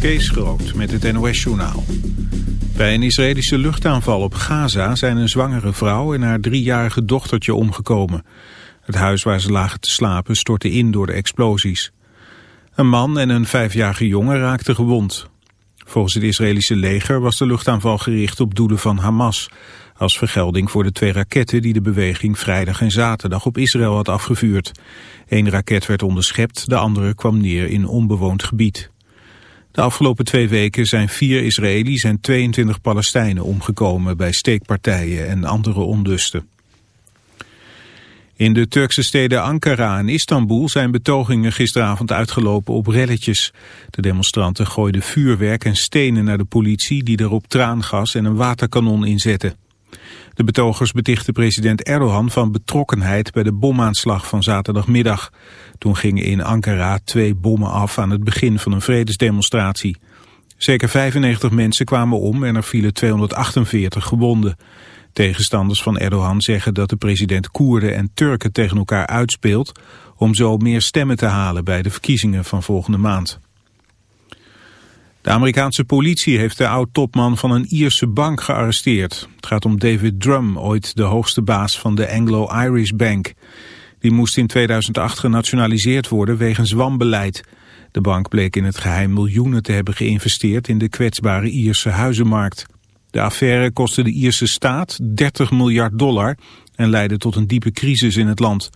Kees Groot met het NOS-journaal. Bij een Israëlische luchtaanval op Gaza zijn een zwangere vrouw en haar driejarige dochtertje omgekomen. Het huis waar ze lagen te slapen stortte in door de explosies. Een man en een vijfjarige jongen raakten gewond. Volgens het Israëlische leger was de luchtaanval gericht op doelen van Hamas... als vergelding voor de twee raketten die de beweging vrijdag en zaterdag op Israël had afgevuurd. Eén raket werd onderschept, de andere kwam neer in onbewoond gebied. De afgelopen twee weken zijn vier Israëli's en 22 Palestijnen omgekomen bij steekpartijen en andere onlusten. In de Turkse steden Ankara en Istanbul zijn betogingen gisteravond uitgelopen op relletjes. De demonstranten gooiden vuurwerk en stenen naar de politie die erop traangas en een waterkanon inzetten. De betogers betichten president Erdogan van betrokkenheid bij de bomaanslag van zaterdagmiddag. Toen gingen in Ankara twee bommen af aan het begin van een vredesdemonstratie. Zeker 95 mensen kwamen om en er vielen 248 gewonden. Tegenstanders van Erdogan zeggen dat de president Koerden en Turken tegen elkaar uitspeelt... om zo meer stemmen te halen bij de verkiezingen van volgende maand. De Amerikaanse politie heeft de oud-topman van een Ierse bank gearresteerd. Het gaat om David Drum, ooit de hoogste baas van de Anglo-Irish Bank. Die moest in 2008 genationaliseerd worden wegens wanbeleid. De bank bleek in het geheim miljoenen te hebben geïnvesteerd in de kwetsbare Ierse huizenmarkt. De affaire kostte de Ierse staat 30 miljard dollar en leidde tot een diepe crisis in het land.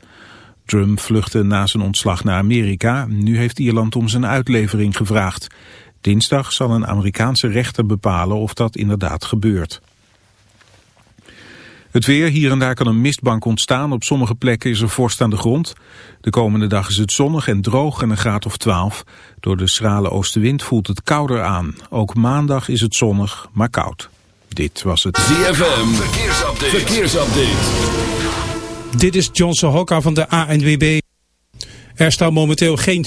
Drum vluchtte na zijn ontslag naar Amerika. Nu heeft Ierland om zijn uitlevering gevraagd. Dinsdag zal een Amerikaanse rechter bepalen of dat inderdaad gebeurt. Het weer, hier en daar kan een mistbank ontstaan. Op sommige plekken is er vorst aan de grond. De komende dag is het zonnig en droog en een graad of 12. Door de schrale oostenwind voelt het kouder aan. Ook maandag is het zonnig, maar koud. Dit was het ZFM Verkeersupdate. Verkeersupdate. Dit is Johnson Hokka van de ANWB. Er staat momenteel geen...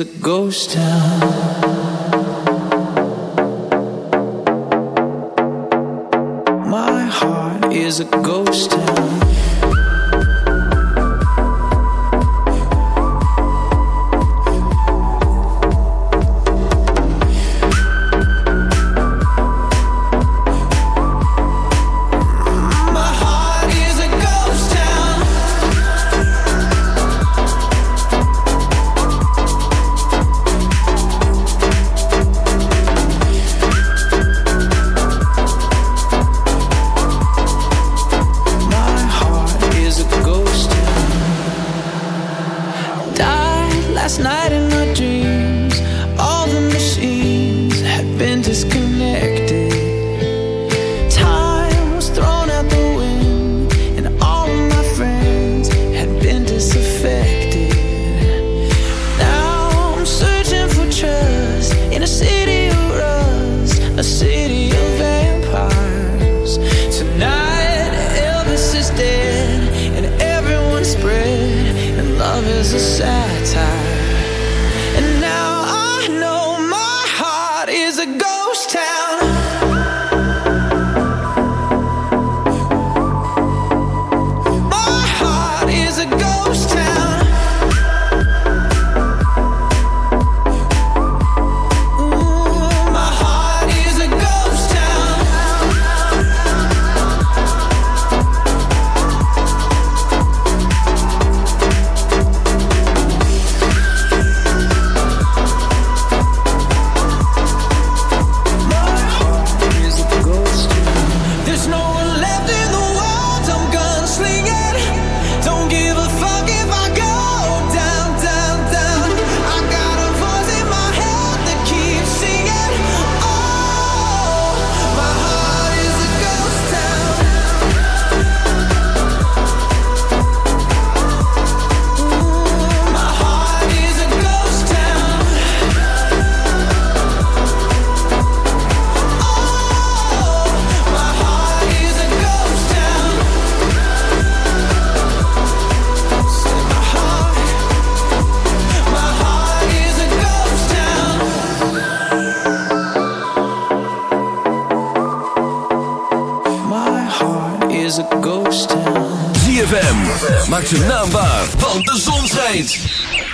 A ghost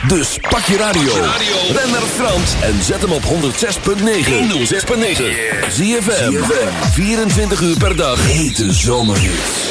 Dus pak je radio. Ben naar Frans en zet hem op 106.9. 106.9. Zie je 24 uur per dag. Hete zomerhits.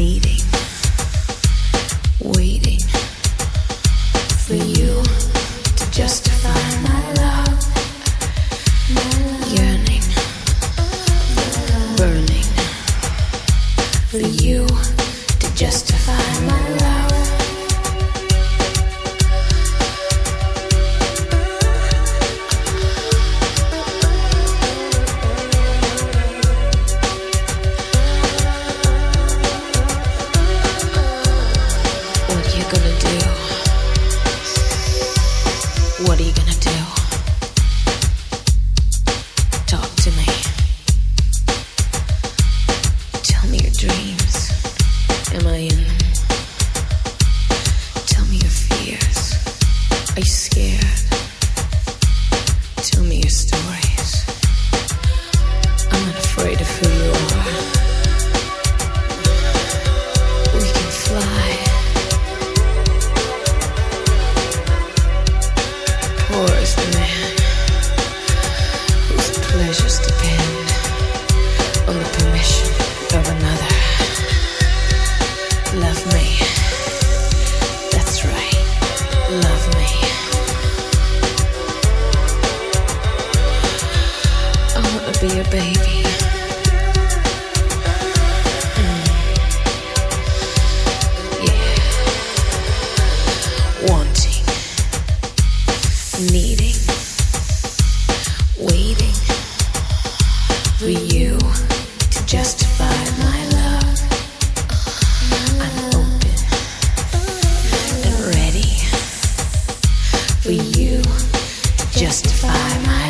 needing. Becomes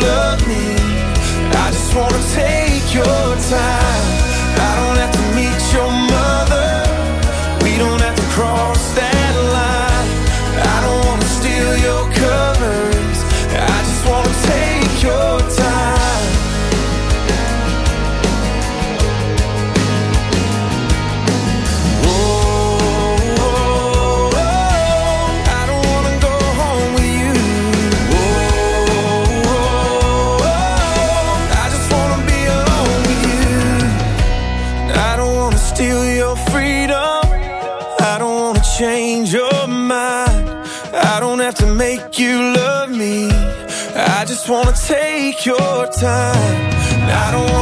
love me. I just wanna take your time. I don't have to meet your mother. We don't have to cross your time. I don't